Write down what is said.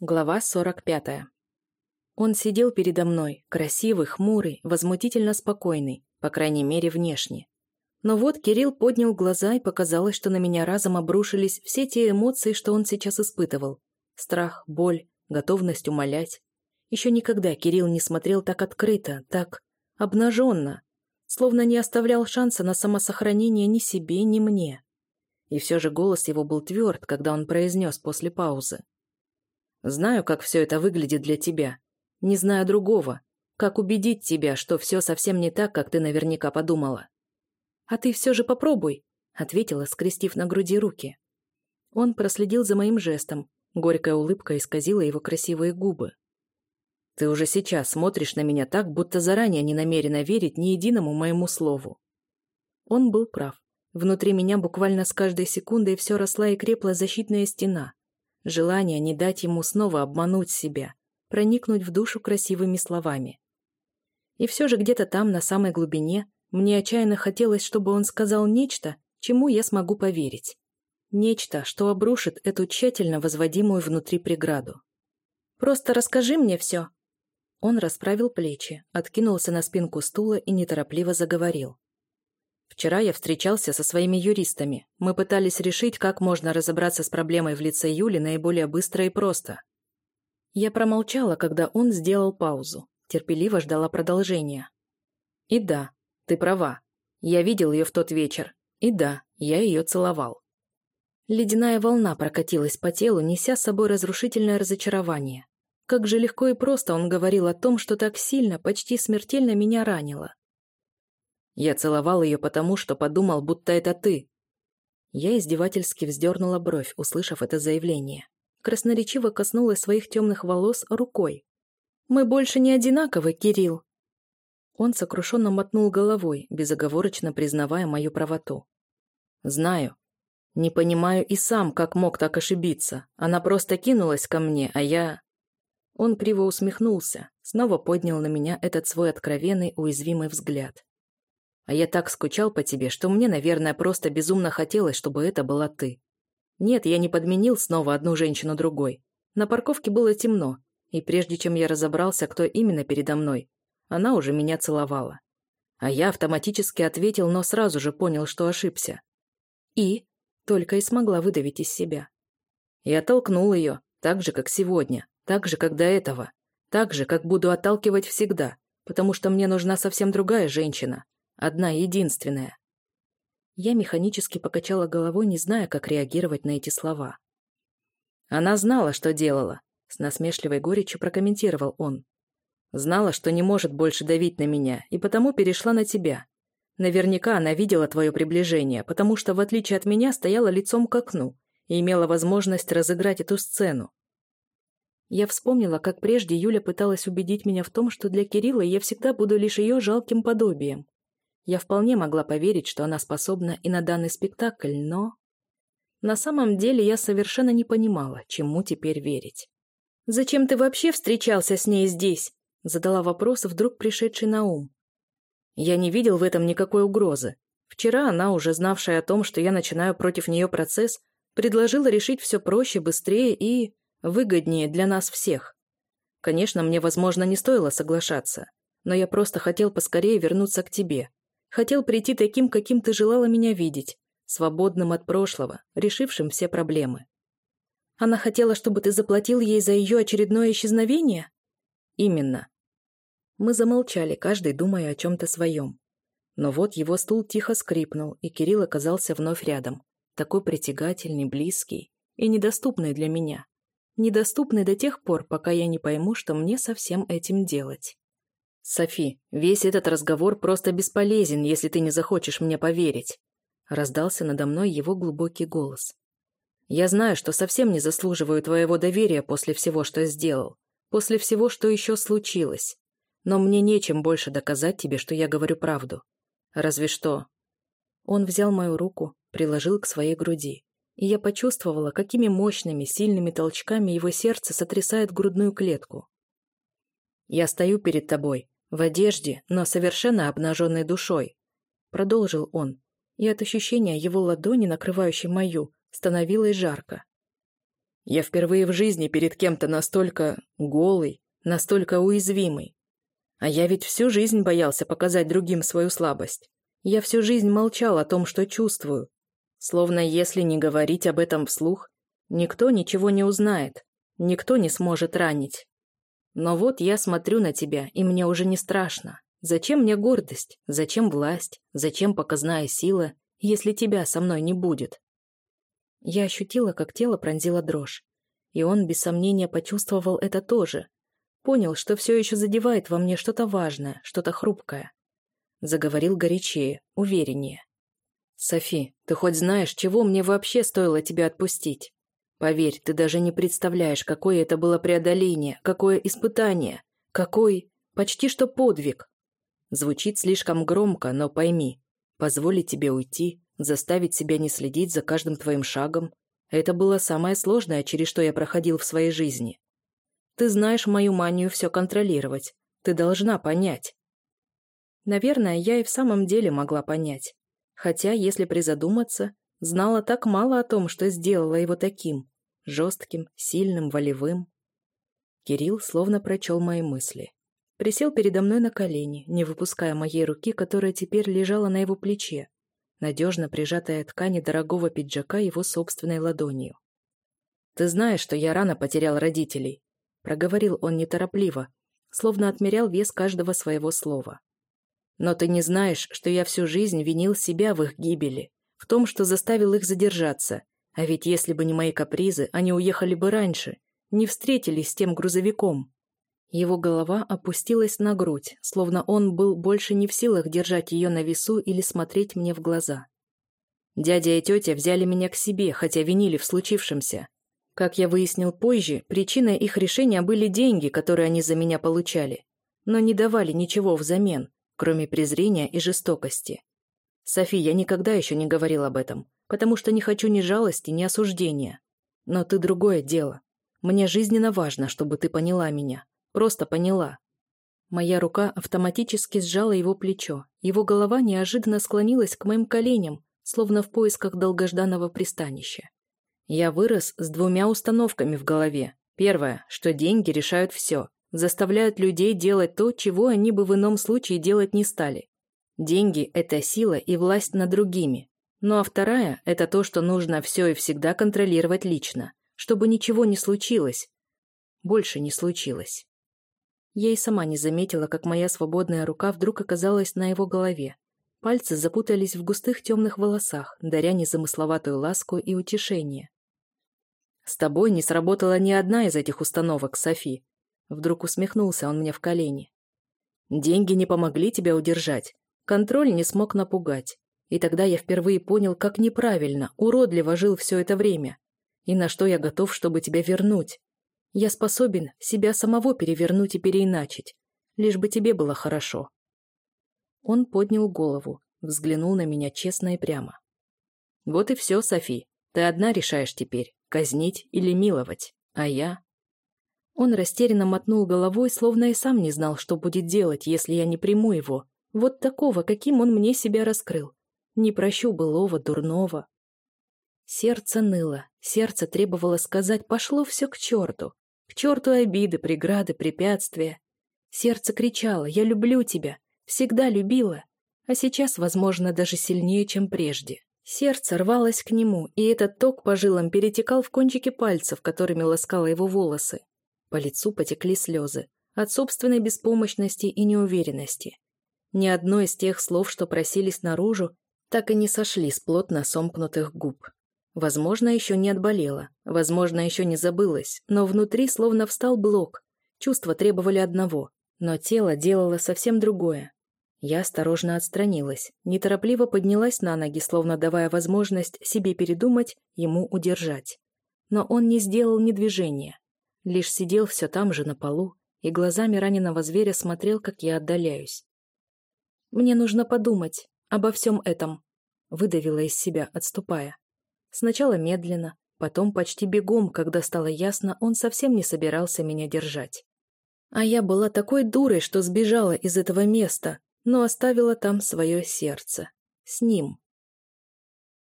Глава 45. Он сидел передо мной, красивый, хмурый, возмутительно спокойный, по крайней мере, внешне. Но вот Кирилл поднял глаза, и показалось, что на меня разом обрушились все те эмоции, что он сейчас испытывал. Страх, боль, готовность умолять. Еще никогда Кирилл не смотрел так открыто, так обнаженно, словно не оставлял шанса на самосохранение ни себе, ни мне. И все же голос его был тверд, когда он произнес после паузы. Знаю, как все это выглядит для тебя. Не знаю другого. Как убедить тебя, что все совсем не так, как ты наверняка подумала. А ты все же попробуй, ответила, скрестив на груди руки. Он проследил за моим жестом. Горькая улыбка исказила его красивые губы. Ты уже сейчас смотришь на меня так, будто заранее не намерена верить ни единому моему слову. Он был прав. Внутри меня буквально с каждой секундой все росла и крепла защитная стена. Желание не дать ему снова обмануть себя, проникнуть в душу красивыми словами. И все же где-то там, на самой глубине, мне отчаянно хотелось, чтобы он сказал нечто, чему я смогу поверить. Нечто, что обрушит эту тщательно возводимую внутри преграду. «Просто расскажи мне все». Он расправил плечи, откинулся на спинку стула и неторопливо заговорил. Вчера я встречался со своими юристами. Мы пытались решить, как можно разобраться с проблемой в лице Юли наиболее быстро и просто. Я промолчала, когда он сделал паузу. Терпеливо ждала продолжения. И да, ты права. Я видел ее в тот вечер. И да, я ее целовал. Ледяная волна прокатилась по телу, неся с собой разрушительное разочарование. Как же легко и просто он говорил о том, что так сильно, почти смертельно меня ранило. Я целовал ее потому, что подумал, будто это ты. Я издевательски вздернула бровь, услышав это заявление. Красноречиво коснулась своих темных волос рукой. «Мы больше не одинаковы, Кирилл!» Он сокрушенно мотнул головой, безоговорочно признавая мою правоту. «Знаю. Не понимаю и сам, как мог так ошибиться. Она просто кинулась ко мне, а я...» Он криво усмехнулся, снова поднял на меня этот свой откровенный, уязвимый взгляд. А я так скучал по тебе, что мне, наверное, просто безумно хотелось, чтобы это была ты. Нет, я не подменил снова одну женщину другой. На парковке было темно, и прежде чем я разобрался, кто именно передо мной, она уже меня целовала. А я автоматически ответил, но сразу же понял, что ошибся. И только и смогла выдавить из себя. Я толкнул ее, так же, как сегодня, так же, как до этого, так же, как буду отталкивать всегда, потому что мне нужна совсем другая женщина, Одна единственная. Я механически покачала головой, не зная, как реагировать на эти слова. Она знала, что делала, с насмешливой горечью прокомментировал он. Знала, что не может больше давить на меня, и потому перешла на тебя. Наверняка она видела твое приближение, потому что, в отличие от меня, стояла лицом к окну и имела возможность разыграть эту сцену. Я вспомнила, как прежде Юля пыталась убедить меня в том, что для Кирилла я всегда буду лишь ее жалким подобием. Я вполне могла поверить, что она способна и на данный спектакль, но... На самом деле я совершенно не понимала, чему теперь верить. «Зачем ты вообще встречался с ней здесь?» Задала вопрос, вдруг пришедший на ум. Я не видел в этом никакой угрозы. Вчера она, уже знавшая о том, что я начинаю против нее процесс, предложила решить все проще, быстрее и выгоднее для нас всех. Конечно, мне, возможно, не стоило соглашаться, но я просто хотел поскорее вернуться к тебе, Хотел прийти таким, каким ты желала меня видеть, свободным от прошлого, решившим все проблемы. Она хотела, чтобы ты заплатил ей за ее очередное исчезновение? Именно. Мы замолчали, каждый думая о чем-то своем. Но вот его стул тихо скрипнул, и Кирилл оказался вновь рядом. Такой притягательный, близкий и недоступный для меня. Недоступный до тех пор, пока я не пойму, что мне со всем этим делать. «Софи, весь этот разговор просто бесполезен, если ты не захочешь мне поверить», раздался надо мной его глубокий голос. «Я знаю, что совсем не заслуживаю твоего доверия после всего, что сделал, после всего, что еще случилось. Но мне нечем больше доказать тебе, что я говорю правду. Разве что...» Он взял мою руку, приложил к своей груди, и я почувствовала, какими мощными, сильными толчками его сердце сотрясает грудную клетку. «Я стою перед тобой, в одежде, но совершенно обнаженной душой. Продолжил он, и от ощущения его ладони, накрывающей мою, становилось жарко. Я впервые в жизни перед кем-то настолько голый, настолько уязвимый. А я ведь всю жизнь боялся показать другим свою слабость. Я всю жизнь молчал о том, что чувствую. Словно если не говорить об этом вслух, никто ничего не узнает, никто не сможет ранить. Но вот я смотрю на тебя, и мне уже не страшно. Зачем мне гордость? Зачем власть? Зачем показная сила, если тебя со мной не будет? Я ощутила, как тело пронзила дрожь. И он, без сомнения, почувствовал это тоже. Понял, что все еще задевает во мне что-то важное, что-то хрупкое. Заговорил горячее, увереннее. «Софи, ты хоть знаешь, чего мне вообще стоило тебя отпустить? Поверь, ты даже не представляешь, какое это было преодоление, какое испытание, какой... почти что подвиг. Звучит слишком громко, но пойми, позволить тебе уйти, заставить себя не следить за каждым твоим шагом, это было самое сложное, через что я проходил в своей жизни. Ты знаешь мою манию все контролировать, ты должна понять. Наверное, я и в самом деле могла понять. Хотя, если призадуматься, знала так мало о том, что сделала его таким, жестким, сильным, волевым. Кирилл словно прочел мои мысли. Присел передо мной на колени, не выпуская моей руки, которая теперь лежала на его плече, надежно прижатая ткани дорогого пиджака его собственной ладонью. «Ты знаешь, что я рано потерял родителей», — проговорил он неторопливо, словно отмерял вес каждого своего слова. «Но ты не знаешь, что я всю жизнь винил себя в их гибели, в том, что заставил их задержаться. А ведь если бы не мои капризы, они уехали бы раньше, не встретились с тем грузовиком. Его голова опустилась на грудь, словно он был больше не в силах держать ее на весу или смотреть мне в глаза. Дядя и тетя взяли меня к себе, хотя винили в случившемся. Как я выяснил позже, причиной их решения были деньги, которые они за меня получали, но не давали ничего взамен, кроме презрения и жестокости. Софи, я никогда еще не говорил об этом, потому что не хочу ни жалости, ни осуждения. Но ты другое дело. Мне жизненно важно, чтобы ты поняла меня. Просто поняла. Моя рука автоматически сжала его плечо. Его голова неожиданно склонилась к моим коленям, словно в поисках долгожданного пристанища. Я вырос с двумя установками в голове. Первое, что деньги решают все, заставляют людей делать то, чего они бы в ином случае делать не стали. Деньги – это сила и власть над другими. Ну а вторая – это то, что нужно все и всегда контролировать лично, чтобы ничего не случилось. Больше не случилось. Я и сама не заметила, как моя свободная рука вдруг оказалась на его голове. Пальцы запутались в густых темных волосах, даря незамысловатую ласку и утешение. «С тобой не сработала ни одна из этих установок, Софи», Вдруг усмехнулся он мне в колени. «Деньги не помогли тебя удержать, Контроль не смог напугать. И тогда я впервые понял, как неправильно, уродливо жил все это время. И на что я готов, чтобы тебя вернуть. Я способен себя самого перевернуть и переиначить. Лишь бы тебе было хорошо. Он поднял голову, взглянул на меня честно и прямо. Вот и все, Софи. Ты одна решаешь теперь, казнить или миловать. А я... Он растерянно мотнул головой, словно и сам не знал, что будет делать, если я не приму его, вот такого, каким он мне себя раскрыл. Не прощу былого, дурного. Сердце ныло, сердце требовало сказать «пошло все к черту». К черту обиды, преграды, препятствия. Сердце кричало «я люблю тебя», всегда любила, а сейчас, возможно, даже сильнее, чем прежде. Сердце рвалось к нему, и этот ток по жилам перетекал в кончики пальцев, которыми ласкало его волосы. По лицу потекли слезы от собственной беспомощности и неуверенности. Ни одно из тех слов, что просились наружу, так и не сошли с плотно сомкнутых губ. Возможно, еще не отболела, возможно, еще не забылась, но внутри словно встал блок. Чувства требовали одного, но тело делало совсем другое. Я осторожно отстранилась, неторопливо поднялась на ноги, словно давая возможность себе передумать, ему удержать. Но он не сделал ни движения, лишь сидел все там же на полу и глазами раненого зверя смотрел, как я отдаляюсь. «Мне нужно подумать обо всем этом», — выдавила из себя, отступая. Сначала медленно, потом почти бегом, когда стало ясно, он совсем не собирался меня держать. А я была такой дурой, что сбежала из этого места, но оставила там свое сердце. С ним.